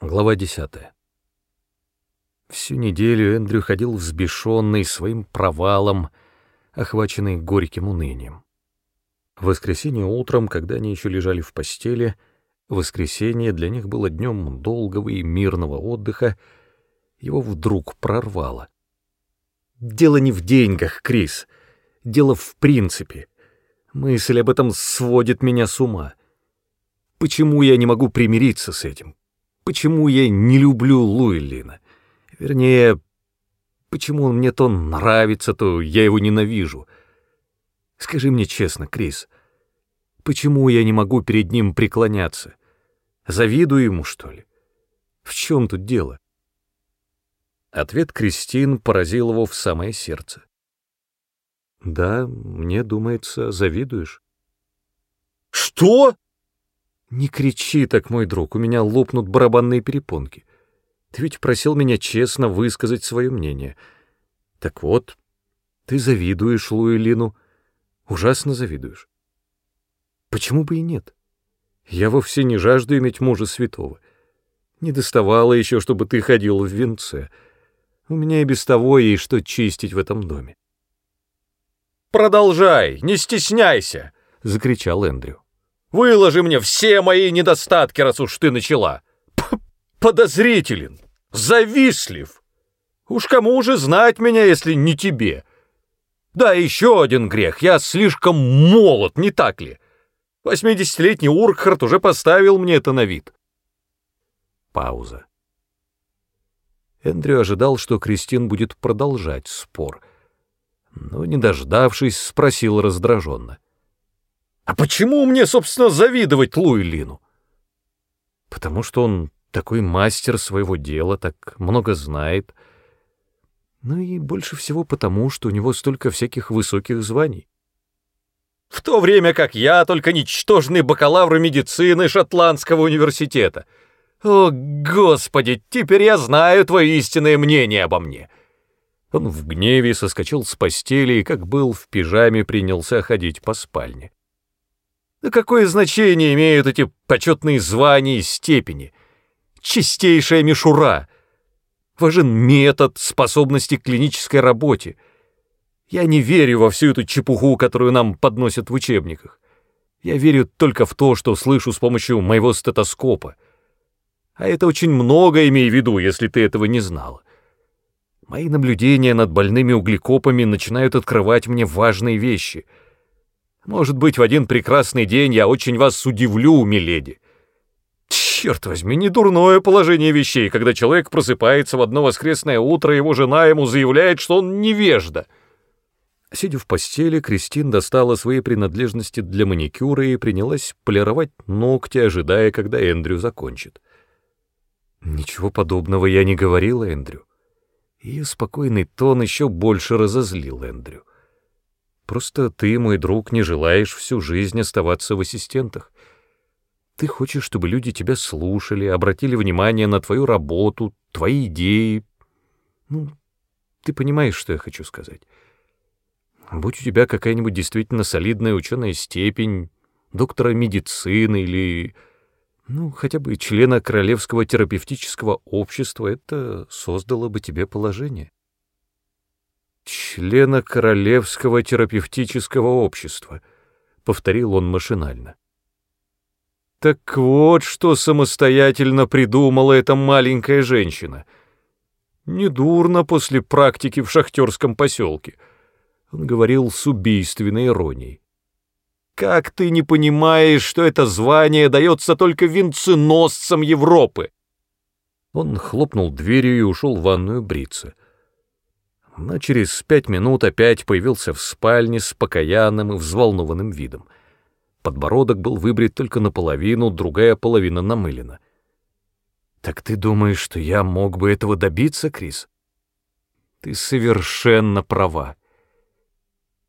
Глава 10. Всю неделю Эндрю ходил взбешенный своим провалом, охваченный горьким унынием. В воскресенье утром, когда они еще лежали в постели, воскресенье для них было днем долгого и мирного отдыха, его вдруг прорвало. «Дело не в деньгах, Крис. Дело в принципе. Мысль об этом сводит меня с ума. Почему я не могу примириться с этим? Почему я не люблю Луэллина. Вернее, почему он мне то нравится, то я его ненавижу. Скажи мне честно, Крис, почему я не могу перед ним преклоняться? Завидую ему, что ли? В чем тут дело? Ответ Кристин поразил его в самое сердце. «Да, мне думается, завидуешь». «Что?» «Не кричи так, мой друг, у меня лопнут барабанные перепонки. Ты ведь просил меня честно высказать свое мнение. Так вот, ты завидуешь Луэлину, ужасно завидуешь. Почему бы и нет? Я вовсе не жажду иметь мужа святого. Не доставало еще, чтобы ты ходил в венце. У меня и без того есть что чистить в этом доме. «Продолжай, не стесняйся!» — закричал Эндрю. Выложи мне все мои недостатки, раз уж ты начала. П Подозрителен, завистлив. Уж кому уже знать меня, если не тебе? Да, еще один грех. Я слишком молод, не так ли? Восьмидесятилетний Уркхарт уже поставил мне это на вид. Пауза. Эндрю ожидал, что Кристин будет продолжать спор, но, не дождавшись, спросил раздраженно — а почему мне, собственно, завидовать Луилину? Потому что он такой мастер своего дела, так много знает. Ну и больше всего потому, что у него столько всяких высоких званий. В то время как я только ничтожный бакалавр медицины Шотландского университета. О, Господи, теперь я знаю твое истинное мнение обо мне. Он в гневе соскочил с постели и, как был в пижаме, принялся ходить по спальне. Да какое значение имеют эти почетные звания и степени? Чистейшая мишура. Важен метод, способности к клинической работе. Я не верю во всю эту чепуху, которую нам подносят в учебниках. Я верю только в то, что слышу с помощью моего стетоскопа. А это очень много, имей в виду, если ты этого не знала. Мои наблюдения над больными углекопами начинают открывать мне важные вещи — может быть, в один прекрасный день я очень вас удивлю, миледи. Черт возьми, не дурное положение вещей, когда человек просыпается в одно воскресное утро, его жена ему заявляет, что он невежда. Сидя в постели, Кристин достала свои принадлежности для маникюра и принялась полировать ногти, ожидая, когда Эндрю закончит. Ничего подобного я не говорила Эндрю. Ее спокойный тон еще больше разозлил Эндрю. Просто ты, мой друг, не желаешь всю жизнь оставаться в ассистентах. Ты хочешь, чтобы люди тебя слушали, обратили внимание на твою работу, твои идеи. Ну, ты понимаешь, что я хочу сказать. Будь у тебя какая-нибудь действительно солидная ученая степень, доктора медицины или, ну, хотя бы члена Королевского терапевтического общества, это создало бы тебе положение члена Королевского терапевтического общества», — повторил он машинально. Так вот, что самостоятельно придумала эта маленькая женщина. Недурно после практики в шахтерском поселке. Он говорил с убийственной иронией. Как ты не понимаешь, что это звание дается только венценосцам Европы? Он хлопнул дверью и ушел в ванную бриться но через пять минут опять появился в спальне с покаянным и взволнованным видом. Подбородок был выбрит только наполовину, другая половина намылена. «Так ты думаешь, что я мог бы этого добиться, Крис?» «Ты совершенно права.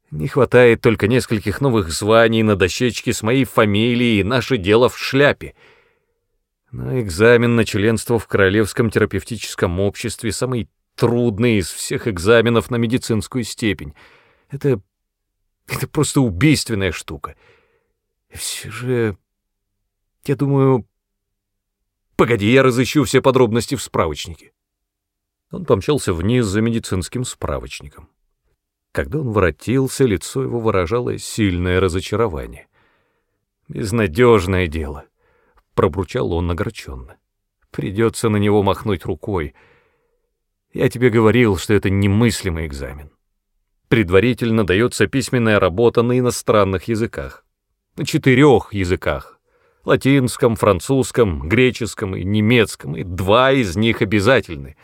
Не хватает только нескольких новых званий на дощечке с моей фамилией и наше дело в шляпе. Но экзамен на членство в Королевском терапевтическом обществе — самый трудный из всех экзаменов на медицинскую степень. Это... это просто убийственная штука. И все же... Я думаю... Погоди, я разыщу все подробности в справочнике. Он помчался вниз за медицинским справочником. Когда он воротился, лицо его выражало сильное разочарование. «Безнадежное дело», — пробручал он огорченно. «Придется на него махнуть рукой. Я тебе говорил, что это немыслимый экзамен. Предварительно дается письменная работа на иностранных языках. На четырех языках. Латинском, французском, греческом и немецком, и два из них обязательны.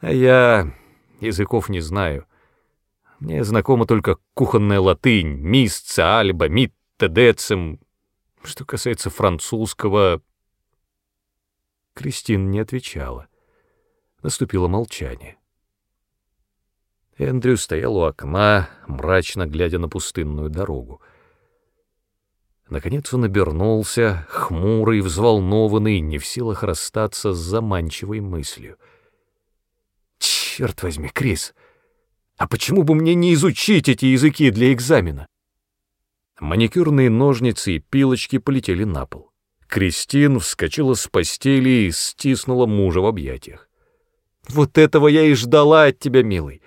А я языков не знаю. Мне знакома только кухонная латынь, мисца, альба, митта, децим. Что касается французского... Кристин не отвечала. Наступило молчание. Эндрю стоял у окна, мрачно глядя на пустынную дорогу. Наконец он обернулся, хмурый, взволнованный, не в силах расстаться с заманчивой мыслью. «Черт возьми, Крис!» А почему бы мне не изучить эти языки для экзамена? Маникюрные ножницы и пилочки полетели на пол. Кристин вскочила с постели и стиснула мужа в объятиях. «Вот этого я и ждала от тебя, милый.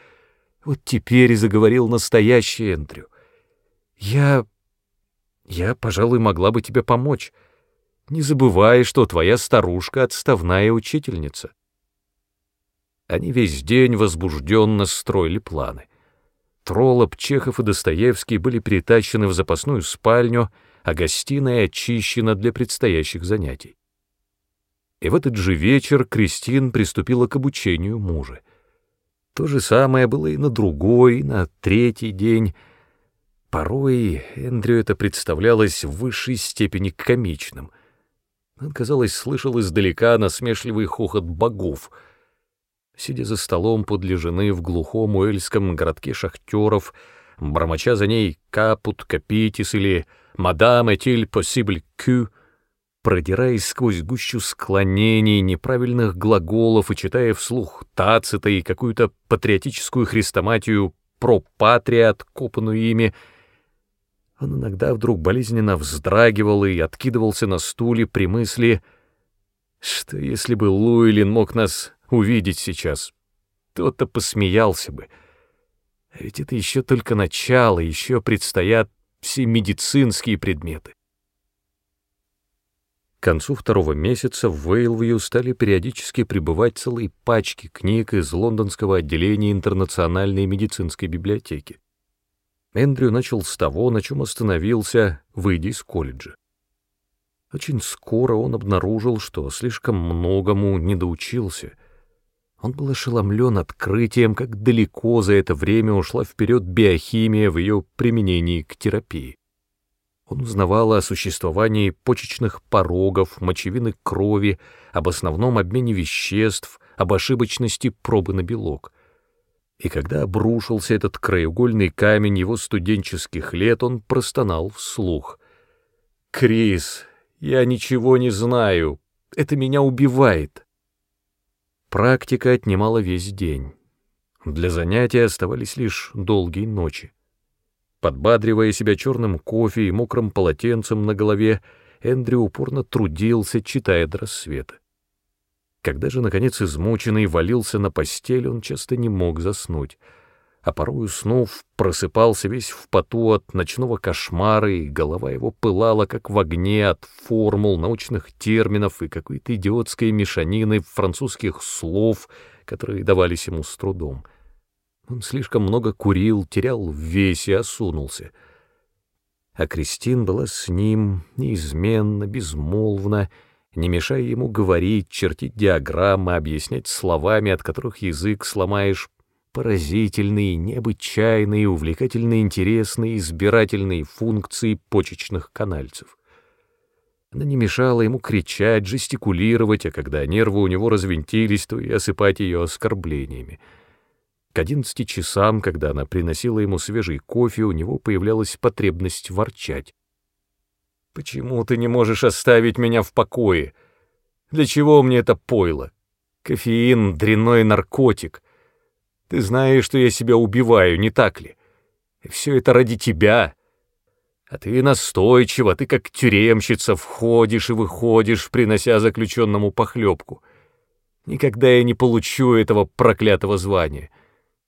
Вот теперь и заговорил настоящий Эндрю. Я... я, пожалуй, могла бы тебе помочь. Не забывай, что твоя старушка — отставная учительница. Они весь день возбужденно строили планы. Троллоп, Чехов и Достоевский были перетащены в запасную спальню, а гостиная очищена для предстоящих занятий. И в этот же вечер Кристин приступила к обучению мужа. То же самое было и на другой, и на третий день. Порой Эндрю это представлялось в высшей степени комичным. Он, казалось, слышал издалека насмешливый хохот богов — сидя за столом подле жены в глухом уэльском городке шахтеров, бормоча за ней «капут капитис» или «мадам этиль possible кю», продираясь сквозь гущу склонений, неправильных глаголов и читая вслух Тацита и какую-то патриотическую хрестоматию про патрия, откопанную ими, он иногда вдруг болезненно вздрагивал и откидывался на стуле при мысли, что если бы Луилин мог нас увидеть сейчас. Кто-то посмеялся бы. А ведь это еще только начало, еще предстоят все медицинские предметы. К концу второго месяца в Вейлвью стали периодически прибывать целые пачки книг из лондонского отделения Интернациональной медицинской библиотеки. Эндрю начал с того, на чем остановился, выйдя из колледжа. Очень скоро он обнаружил, что слишком многому не доучился — он был ошеломлен открытием, как далеко за это время ушла вперед биохимия в ее применении к терапии. Он узнавал о существовании почечных порогов, мочевины крови, об основном обмене веществ, об ошибочности пробы на белок. И когда обрушился этот краеугольный камень его студенческих лет, он простонал вслух. «Крис, я ничего не знаю. Это меня убивает». Практика отнимала весь день. Для занятия оставались лишь долгие ночи. Подбадривая себя черным кофе и мокрым полотенцем на голове, Эндрю упорно трудился, читая до рассвета. Когда же, наконец, измученный валился на постель, он часто не мог заснуть — а порой уснув, просыпался весь в поту от ночного кошмара, и голова его пылала, как в огне от формул, научных терминов и какой-то идиотской мешанины французских слов, которые давались ему с трудом. Он слишком много курил, терял в весе, осунулся. А Кристин была с ним неизменно, безмолвно, не мешая ему говорить, чертить диаграммы, объяснять словами, от которых язык сломаешь поразительные, необычайные, увлекательно интересные, избирательные функции почечных канальцев. Она не мешала ему кричать, жестикулировать, а когда нервы у него развинтились, то и осыпать ее оскорблениями. К одиннадцати часам, когда она приносила ему свежий кофе, у него появлялась потребность ворчать. «Почему ты не можешь оставить меня в покое? Для чего мне это пойло? Кофеин — дрянной наркотик». Ты знаешь, что я себя убиваю, не так ли? И все это ради тебя. А ты настойчиво, ты как тюремщица входишь и выходишь, принося заключенному похлебку. Никогда я не получу этого проклятого звания.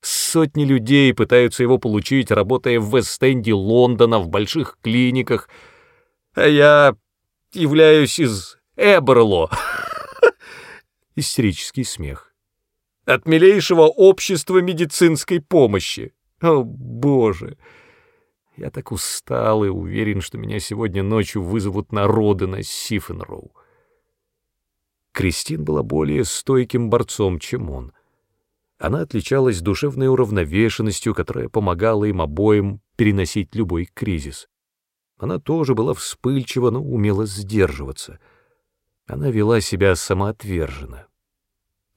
Сотни людей пытаются его получить, работая в Вест-Энде Лондона, в больших клиниках, а я являюсь из Эберло. Истерический смех. От милейшего общества медицинской помощи. О, Боже! Я так устал и уверен, что меня сегодня ночью вызовут народы на Сифенроу. Кристин была более стойким борцом, чем он. Она отличалась душевной уравновешенностью, которая помогала им обоим переносить любой кризис. Она тоже была вспыльчива, но умела сдерживаться. Она вела себя самоотверженно.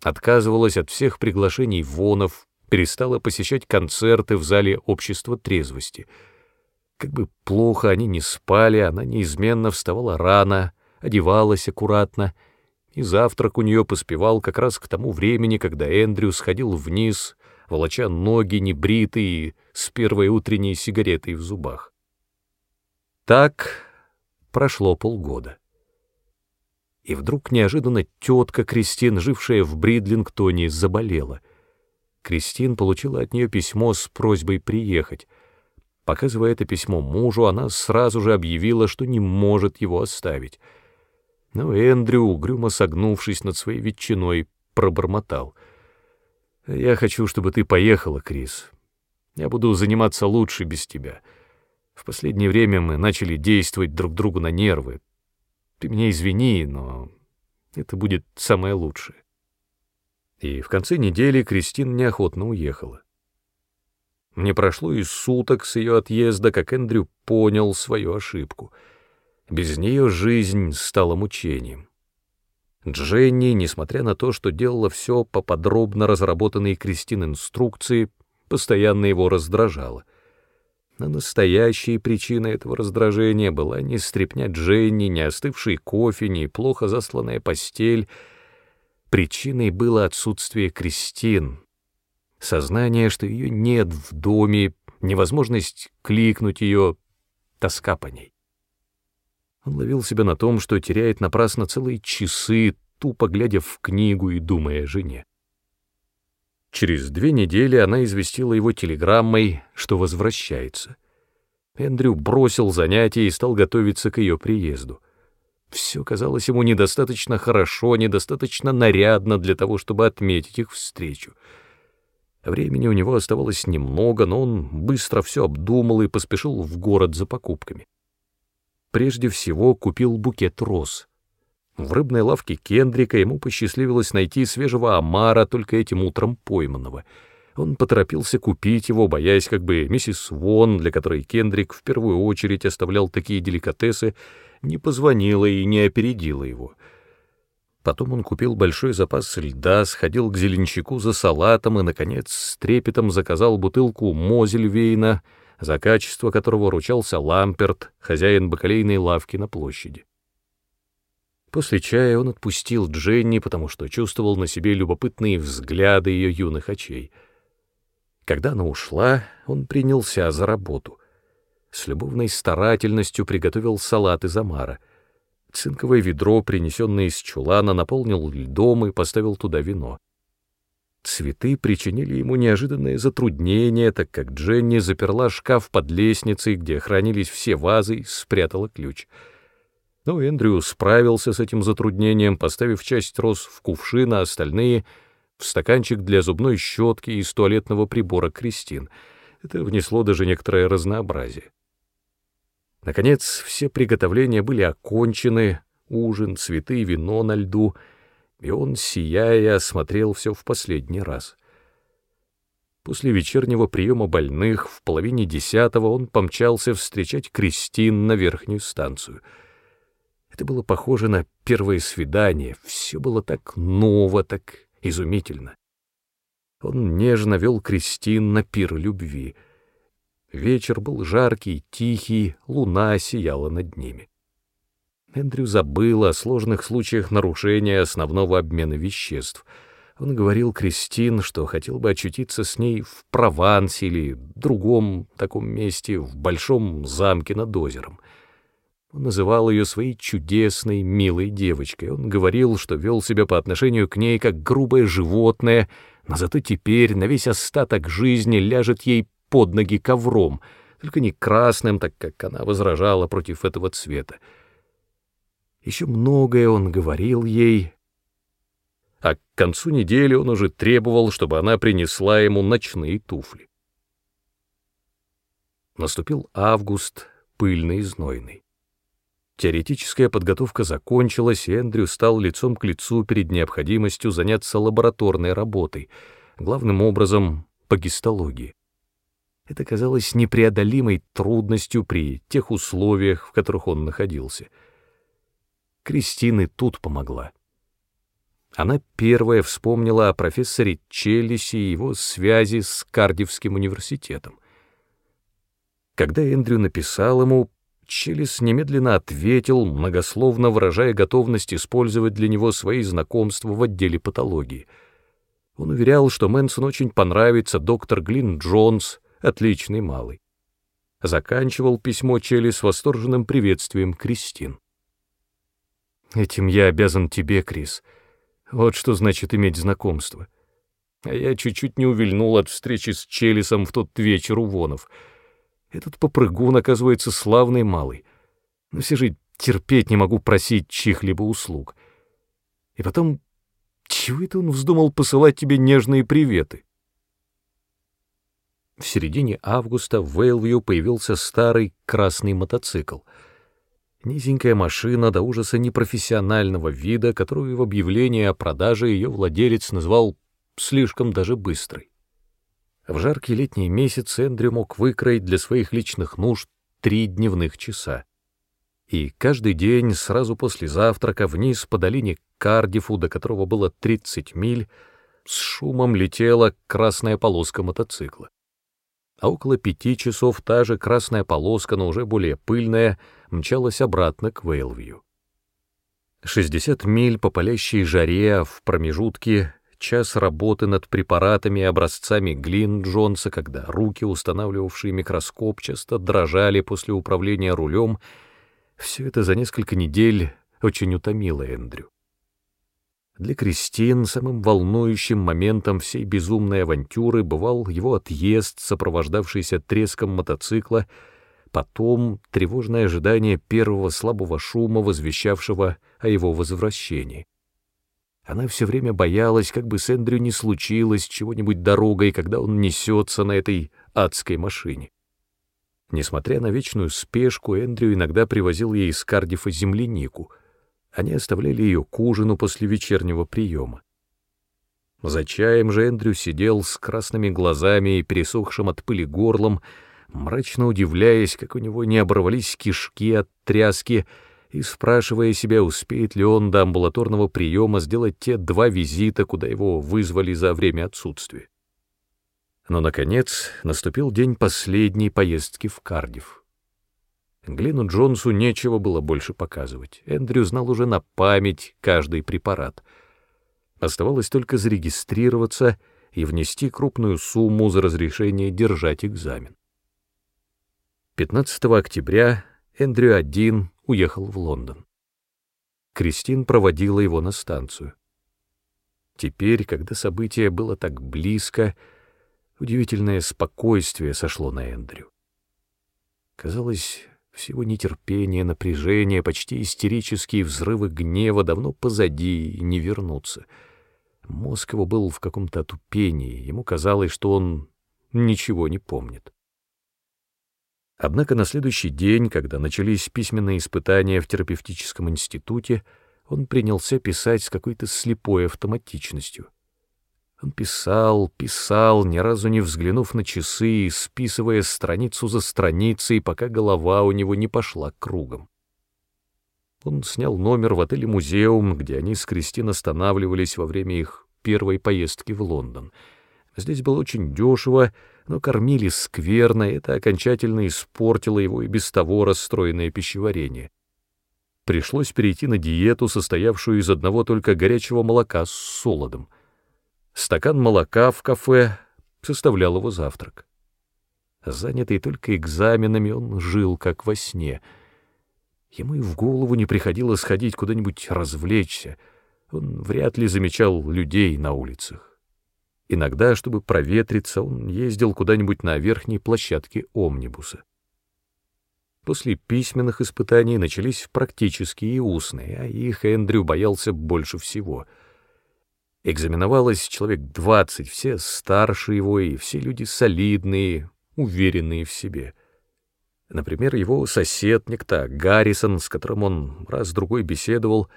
Отказывалась от всех приглашений вонов, перестала посещать концерты в зале общества трезвости. Как бы плохо они не спали, она неизменно вставала рано, одевалась аккуратно, и завтрак у нее поспевал как раз к тому времени, когда Эндрю сходил вниз, волоча ноги небритые, с первой утренней сигаретой в зубах. Так прошло полгода. И вдруг неожиданно тетка Кристин, жившая в Бридлингтоне, заболела. Кристин получила от нее письмо с просьбой приехать. Показывая это письмо мужу, она сразу же объявила, что не может его оставить. Но Эндрю, угрюмо согнувшись над своей ветчиной, пробормотал. «Я хочу, чтобы ты поехала, Крис. Я буду заниматься лучше без тебя. В последнее время мы начали действовать друг другу на нервы. Ты меня извини, но это будет самое лучшее». И в конце недели Кристин неохотно уехала. Не прошло и суток с ее отъезда, как Эндрю понял свою ошибку. Без нее жизнь стала мучением. Дженни, несмотря на то, что делала все по подробно разработанной Кристин инструкции, постоянно его раздражала. Но настоящей причиной этого раздражения была не стряпня Дженни, не остывший кофе, не плохо засланная постель. Причиной было отсутствие Кристин, Сознание, что ее нет в доме, невозможность кликнуть ее, тоска по ней. Он ловил себя на том, что теряет напрасно целые часы, тупо глядя в книгу и думая о жене. Через две недели она известила его телеграммой, что возвращается. Эндрю бросил занятия и стал готовиться к ее приезду. Все казалось ему недостаточно хорошо, недостаточно нарядно для того, чтобы отметить их встречу — Времени у него оставалось немного, но он быстро все обдумал и поспешил в город за покупками. Прежде всего купил букет роз. В рыбной лавке Кендрика ему посчастливилось найти свежего омара, только этим утром пойманного. Он поторопился купить его, боясь, как бы миссис Вон, для которой Кендрик в первую очередь оставлял такие деликатесы, не позвонила и не опередила его — Потом он купил большой запас льда, сходил к зеленщику за салатом и, наконец, с трепетом заказал бутылку Мозельвейна, за качество которого ручался Ламперт, хозяин бакалейной лавки на площади. После чая он отпустил Дженни, потому что чувствовал на себе любопытные взгляды ее юных очей. Когда она ушла, он принялся за работу. С любовной старательностью приготовил салат из омара — Цинковое ведро, принесенное из чулана, наполнил льдом и поставил туда вино. Цветы причинили ему неожиданное затруднение, так как Дженни заперла шкаф под лестницей, где хранились все вазы, и спрятала ключ. Но Эндрю справился с этим затруднением, поставив часть роз в кувшин, а остальные — в стаканчик для зубной щетки из туалетного прибора Кристин. Это внесло даже некоторое разнообразие. Наконец, все приготовления были окончены, ужин, цветы, вино на льду, и он, сияя, осмотрел все в последний раз. После вечернего приема больных в половине десятого он помчался встречать Кристин на верхнюю станцию. Это было похоже на первое свидание, все было так ново, так изумительно. Он нежно вел Кристин на пир любви — Вечер был жаркий, тихий, луна сияла над ними. Эндрю забыл о сложных случаях нарушения основного обмена веществ. Он говорил Кристин, что хотел бы очутиться с ней в Провансе или другом таком месте, в большом замке над озером. Он называл ее своей чудесной, милой девочкой. Он говорил, что вел себя по отношению к ней как грубое животное, но зато теперь на весь остаток жизни ляжет ей под ноги ковром, только не красным, так как она возражала против этого цвета. Еще многое он говорил ей, а к концу недели он уже требовал, чтобы она принесла ему ночные туфли. Наступил август, пыльный и знойный. Теоретическая подготовка закончилась, и Эндрю стал лицом к лицу перед необходимостью заняться лабораторной работой, главным образом по гистологии. Это казалось непреодолимой трудностью при тех условиях, в которых он находился. Кристины тут помогла. Она первая вспомнила о профессоре Челлисе и его связи с Кардивским университетом. Когда Эндрю написал ему, Челлис немедленно ответил, многословно выражая готовность использовать для него свои знакомства в отделе патологии. Он уверял, что Мэнсон очень понравится доктор Глин Джонс, отличный малый. Заканчивал письмо Челлис восторженным приветствием Кристин. «Этим я обязан тебе, Крис», вот что значит иметь знакомство. А я чуть-чуть не увильнул от встречи с Челисом в тот вечер у Вонов. Этот попрыгун, оказывается, славный малый. Но все же терпеть не могу просить чьих-либо услуг. И потом, чего это он вздумал посылать тебе нежные приветы? В середине августа в Вейлвью появился старый красный мотоцикл — Низенькая машина до ужаса непрофессионального вида, которую в объявлении о продаже ее владелец назвал слишком даже быстрой. В жаркие летние месяцы Эндрю мог выкроить для своих личных нужд три дневных часа. И каждый день сразу после завтрака вниз по долине Кардифу, до которого было 30 миль, с шумом летела красная полоска мотоцикла а около пяти часов та же красная полоска, но уже более пыльная, мчалась обратно к Вейлвью. 60 миль по палящей жаре, а в промежутке час работы над препаратами и образцами Глин Джонса, когда руки, устанавливавшие микроскоп, часто дрожали после управления рулем, все это за несколько недель очень утомило Эндрю. Для Кристин самым волнующим моментом всей безумной авантюры бывал его отъезд, сопровождавшийся треском мотоцикла, потом тревожное ожидание первого слабого шума, возвещавшего о его возвращении. Она все время боялась, как бы с Эндрю не случилось чего-нибудь дорогой, когда он несется на этой адской машине. Несмотря на вечную спешку, Эндрю иногда привозил ей из Кардифа землянику — они оставляли ее к ужину после вечернего приема. За чаем же Эндрю сидел с красными глазами и пересохшим от пыли горлом, мрачно удивляясь, как у него не оборвались кишки от тряски, и спрашивая себя, успеет ли он до амбулаторного приема сделать те два визита, куда его вызвали за время отсутствия. Но, наконец, наступил день последней поездки в Кардив. Глину Джонсу нечего было больше показывать. Эндрю знал уже на память каждый препарат. Оставалось только зарегистрироваться и внести крупную сумму за разрешение держать экзамен. 15 октября Эндрю один уехал в Лондон. Кристин проводила его на станцию. Теперь, когда событие было так близко, удивительное спокойствие сошло на Эндрю. Казалось, всего нетерпение, напряжение, почти истерические взрывы гнева давно позади и не вернутся. Мозг его был в каком-то отупении, ему казалось, что он ничего не помнит. Однако на следующий день, когда начались письменные испытания в терапевтическом институте, он принялся писать с какой-то слепой автоматичностью. Он писал, писал, ни разу не взглянув на часы, списывая страницу за страницей, пока голова у него не пошла кругом. Он снял номер в отеле «Музеум», где они с Кристин останавливались во время их первой поездки в Лондон. Здесь было очень дешево, но кормили скверно, и это окончательно испортило его и без того расстроенное пищеварение. Пришлось перейти на диету, состоявшую из одного только горячего молока с солодом — Стакан молока в кафе составлял его завтрак. Занятый только экзаменами, он жил как во сне. Ему и в голову не приходило сходить куда-нибудь развлечься. Он вряд ли замечал людей на улицах. Иногда, чтобы проветриться, он ездил куда-нибудь на верхней площадке омнибуса. После письменных испытаний начались практические и устные, а их Эндрю боялся больше всего. Экзаменовалось человек двадцать, все старше его и все люди солидные, уверенные в себе. Например, его сосед, некто Гаррисон, с которым он раз-другой беседовал,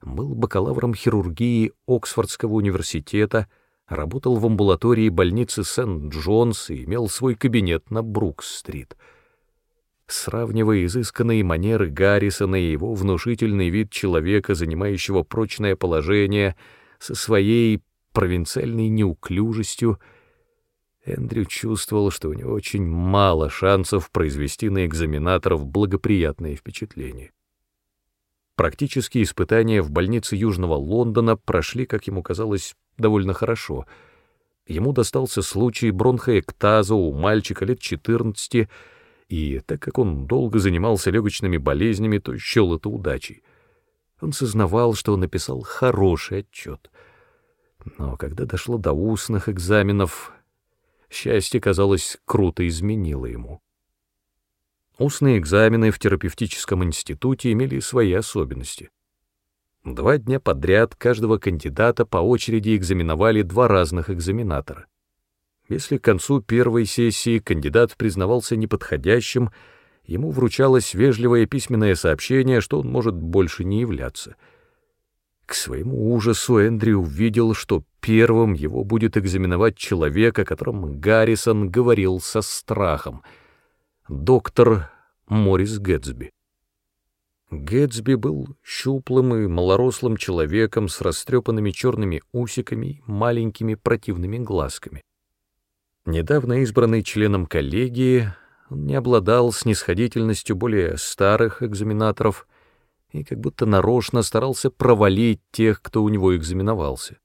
был бакалавром хирургии Оксфордского университета, работал в амбулатории больницы Сент-Джонс и имел свой кабинет на Брук-стрит. Сравнивая изысканные манеры Гаррисона и его внушительный вид человека, занимающего прочное положение, со своей провинциальной неуклюжестью, Эндрю чувствовал, что у него очень мало шансов произвести на экзаменаторов благоприятное впечатление. Практические испытания в больнице Южного Лондона прошли, как ему казалось, довольно хорошо. Ему достался случай бронхоэктаза у мальчика лет 14, и так как он долго занимался легочными болезнями, то счел это удачей. Он сознавал, что он написал хороший отчет. Но когда дошло до устных экзаменов, Счастье, казалось, круто изменило ему. Устные экзамены в терапевтическом институте имели свои особенности. Два дня подряд каждого кандидата по очереди экзаменовали два разных экзаменатора. Если к концу первой сессии кандидат признавался неподходящим, ему вручалось вежливое письменное сообщение, что он может больше не являться — к своему ужасу Эндрю увидел, что первым его будет экзаменовать человек, о котором Гаррисон говорил со страхом — доктор Морис Гэтсби. Гэтсби был щуплым и малорослым человеком с растрепанными черными усиками и маленькими противными глазками. Недавно избранный членом коллегии, он не обладал снисходительностью более старых экзаменаторов — и как будто нарочно старался провалить тех, кто у него экзаменовался.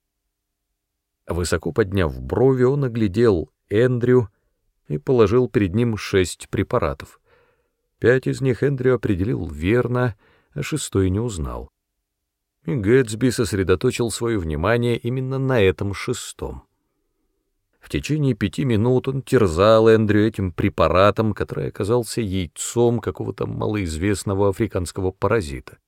Высоко подняв брови, он оглядел Эндрю и положил перед ним шесть препаратов. Пять из них Эндрю определил верно, а шестой не узнал. И Гэтсби сосредоточил свое внимание именно на этом шестом. В течение пяти минут он терзал Эндрю этим препаратом, который оказался яйцом какого-то малоизвестного африканского паразита.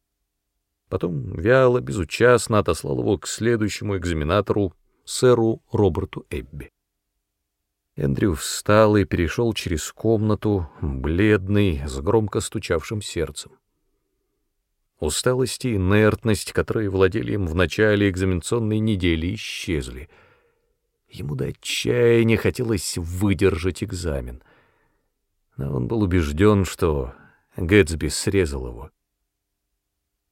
Потом вяло, безучастно отослал его к следующему экзаменатору, сэру Роберту Эбби. Эндрю встал и перешел через комнату, бледный, с громко стучавшим сердцем. Усталость и инертность, которые владели им в начале экзаменационной недели, исчезли — Ему до отчаяния хотелось выдержать экзамен. Но он был убежден, что Гэтсби срезал его.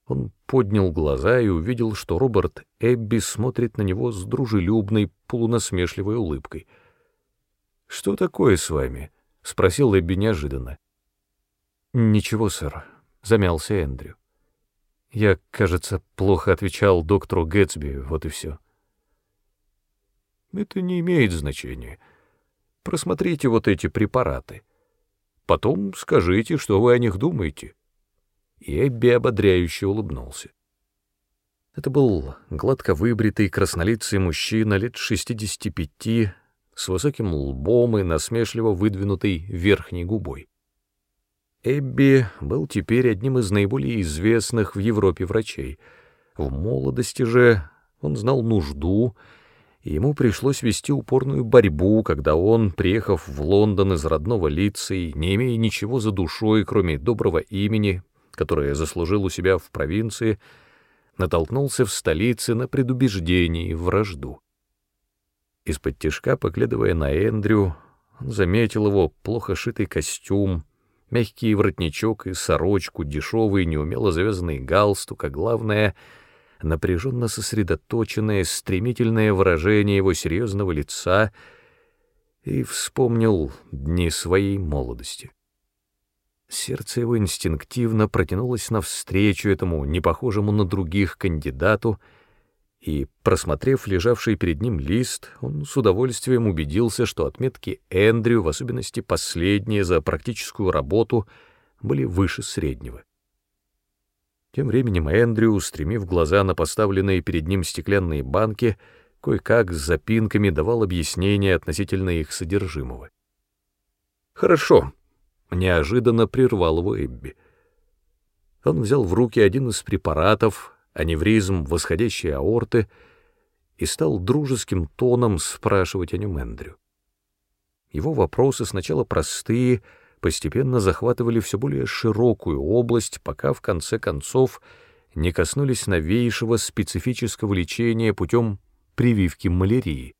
Он поднял глаза и увидел, что Роберт Эбби смотрит на него с дружелюбной, полунасмешливой улыбкой. «Что такое с вами?» — спросил Эбби неожиданно. «Ничего, сэр», — замялся Эндрю. «Я, кажется, плохо отвечал доктору Гэтсби, вот и все». Это не имеет значения. Просмотрите вот эти препараты. Потом скажите, что вы о них думаете. И Эбби ободряюще улыбнулся. Это был гладко выбритый краснолицый мужчина лет 65 с высоким лбом и насмешливо выдвинутой верхней губой. Эбби был теперь одним из наиболее известных в Европе врачей. В молодости же он знал нужду ему пришлось вести упорную борьбу, когда он, приехав в Лондон из родного лица и не имея ничего за душой, кроме доброго имени, которое заслужил у себя в провинции, натолкнулся в столице на предубеждение и вражду. Из-под тишка, поглядывая на Эндрю, он заметил его плохо шитый костюм, мягкий воротничок и сорочку, дешевый, неумело завязанный галстук, а главное — напряженно сосредоточенное, стремительное выражение его серьезного лица и вспомнил дни своей молодости. Сердце его инстинктивно протянулось навстречу этому непохожему на других кандидату, И, просмотрев лежавший перед ним лист, он с удовольствием убедился, что отметки Эндрю, в особенности последние за практическую работу, были выше среднего. Тем временем Эндрю, устремив глаза на поставленные перед ним стеклянные банки, кое-как с запинками давал объяснения относительно их содержимого. «Хорошо», — неожиданно прервал его Эбби. Он взял в руки один из препаратов, аневризм восходящей аорты, и стал дружеским тоном спрашивать о нем Эндрю. Его вопросы сначала простые, постепенно захватывали все более широкую область, пока в конце концов не коснулись новейшего специфического лечения путем прививки малярии.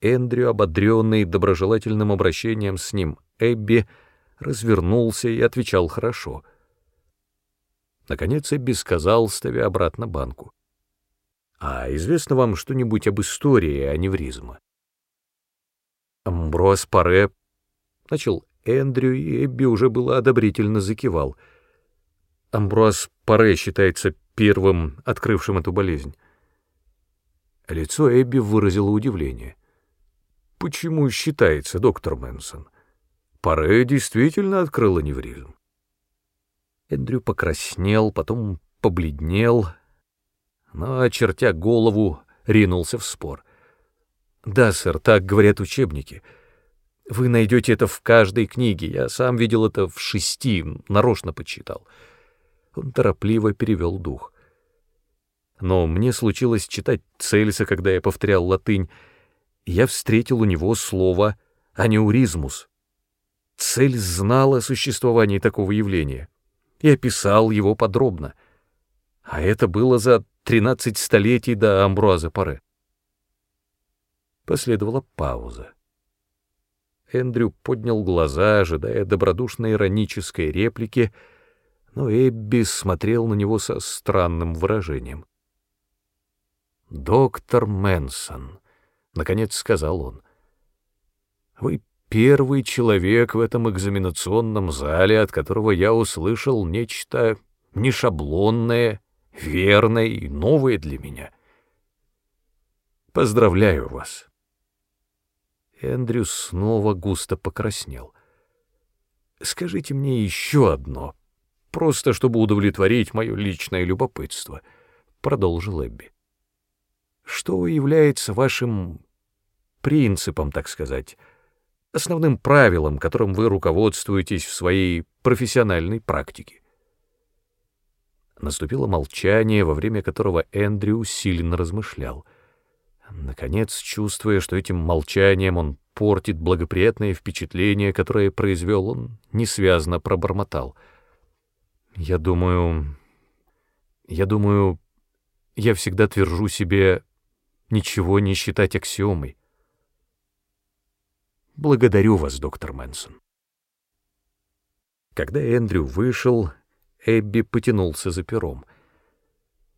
Эндрю, ободренный доброжелательным обращением с ним Эбби, развернулся и отвечал хорошо. Наконец Эбби сказал, ставя обратно банку. «А известно вам что-нибудь об истории аневризма?» Амброс Паре начал Эндрю, и Эбби уже было одобрительно закивал. Амброс Паре считается первым, открывшим эту болезнь. Лицо Эбби выразило удивление. «Почему считается, доктор Мэнсон? Паре действительно открыл аневризм». Эндрю покраснел, потом побледнел, но, очертя голову, ринулся в спор. «Да, сэр, так говорят учебники». Вы найдете это в каждой книге. Я сам видел это в шести, нарочно почитал. Он торопливо перевел дух. Но мне случилось читать Цельса, когда я повторял латынь, я встретил у него слово «анеуризмус». Цель знал о существовании такого явления и описал его подробно. А это было за тринадцать столетий до Амбруаза Паре. Последовала пауза. Эндрю поднял глаза, ожидая добродушно-иронической реплики, но Эбби смотрел на него со странным выражением. «Доктор Мэнсон», — наконец сказал он, — «вы первый человек в этом экзаменационном зале, от которого я услышал нечто нешаблонное, верное и новое для меня. Поздравляю вас». Эндрю снова густо покраснел. «Скажите мне еще одно, просто чтобы удовлетворить мое личное любопытство», — продолжил Эбби. «Что является вашим принципом, так сказать, основным правилом, которым вы руководствуетесь в своей профессиональной практике?» Наступило молчание, во время которого Эндрю усиленно размышлял — Наконец, чувствуя, что этим молчанием он портит благоприятное впечатление, которое произвел, он несвязно пробормотал. «Я думаю... Я думаю... Я всегда твержу себе ничего не считать аксиомой. Благодарю вас, доктор Мэнсон». Когда Эндрю вышел, Эбби потянулся за пером.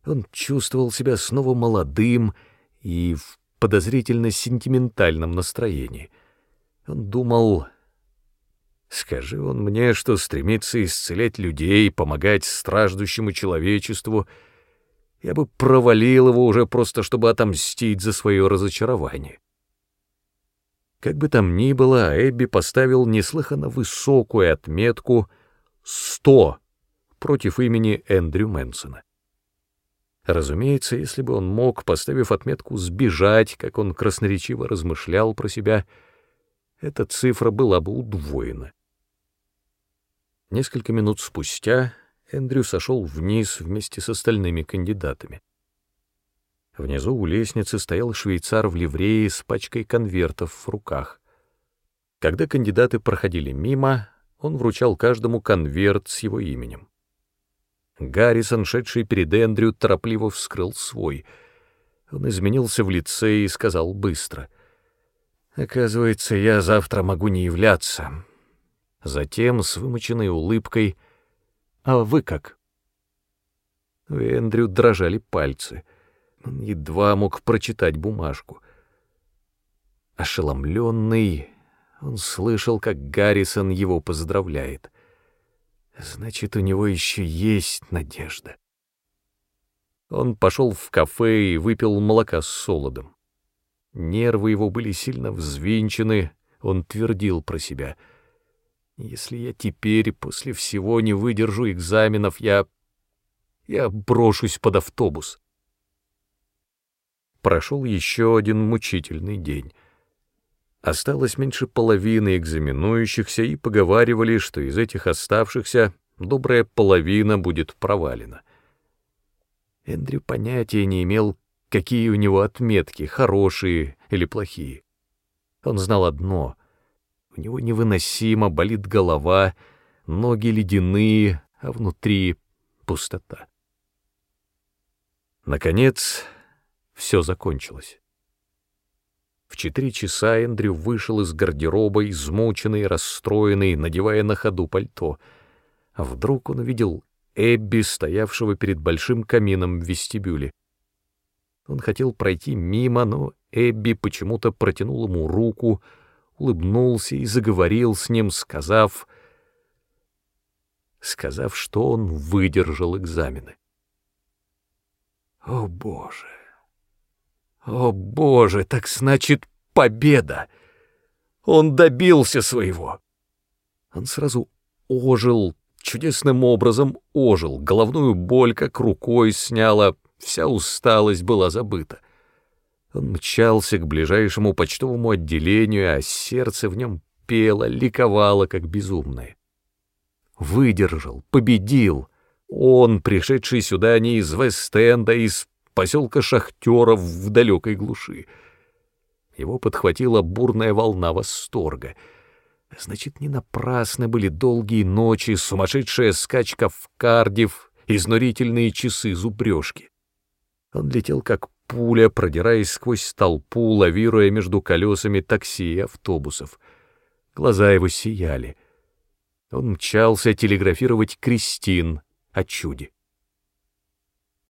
Он чувствовал себя снова молодым и в подозрительно сентиментальном настроении. Он думал, скажи он мне, что стремится исцелять людей, помогать страждущему человечеству, я бы провалил его уже просто, чтобы отомстить за свое разочарование. Как бы там ни было, Эбби поставил неслыханно высокую отметку «сто» против имени Эндрю Мэнсона. Разумеется, если бы он мог, поставив отметку «сбежать», как он красноречиво размышлял про себя, эта цифра была бы удвоена. Несколько минут спустя Эндрю сошел вниз вместе с остальными кандидатами. Внизу у лестницы стоял швейцар в ливрее с пачкой конвертов в руках. Когда кандидаты проходили мимо, он вручал каждому конверт с его именем. Гаррисон, шедший перед Эндрю, торопливо вскрыл свой. Он изменился в лице и сказал быстро. «Оказывается, я завтра могу не являться». Затем, с вымоченной улыбкой, «А вы как?» У Эндрю дрожали пальцы. Он едва мог прочитать бумажку. Ошеломленный, он слышал, как Гаррисон его поздравляет — Значит, у него еще есть надежда. Он пошел в кафе и выпил молока с солодом. Нервы его были сильно взвинчены, он твердил про себя. «Если я теперь после всего не выдержу экзаменов, я... я брошусь под автобус». Прошел еще один мучительный день. Осталось меньше половины экзаменующихся, и поговаривали, что из этих оставшихся добрая половина будет провалена. Эндрю понятия не имел, какие у него отметки, хорошие или плохие. Он знал одно — у него невыносимо болит голова, ноги ледяные, а внутри пустота. Наконец, все закончилось. В четыре часа Эндрю вышел из гардероба, измученный, расстроенный, надевая на ходу пальто. А вдруг он увидел Эбби, стоявшего перед большим камином в вестибюле. Он хотел пройти мимо, но Эбби почему-то протянул ему руку, улыбнулся и заговорил с ним, сказав, сказав, что он выдержал экзамены. О, Боже! О, Боже, так значит победа! Он добился своего! Он сразу ожил, чудесным образом ожил, головную боль как рукой сняла, вся усталость была забыта. Он мчался к ближайшему почтовому отделению, а сердце в нем пело, ликовало, как безумное. Выдержал, победил. Он, пришедший сюда не из Вест-Энда, а из поселка шахтеров в далекой глуши. Его подхватила бурная волна восторга — Значит, не напрасно были долгие ночи, сумасшедшая скачка в Кардив, изнурительные часы зубрежки. Он летел как пуля, продираясь сквозь толпу, лавируя между колесами такси и автобусов. Глаза его сияли. Он мчался телеграфировать Кристин о чуде.